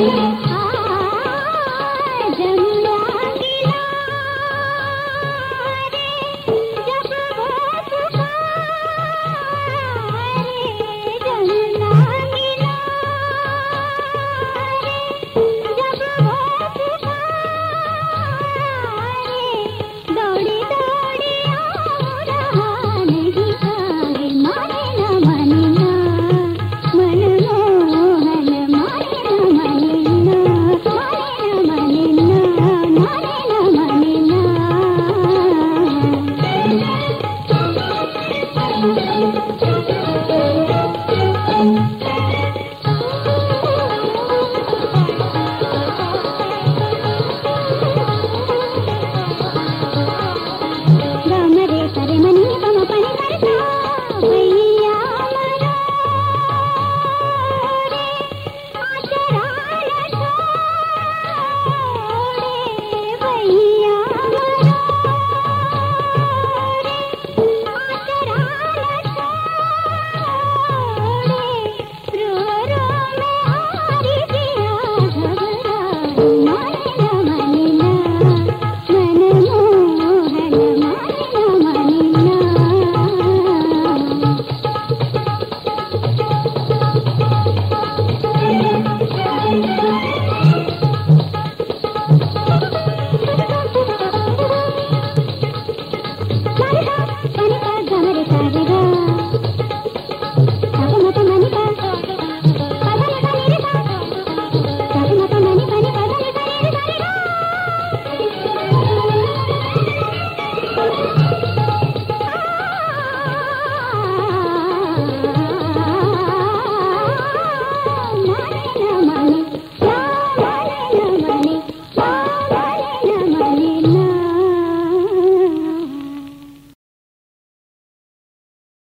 Thank you. study my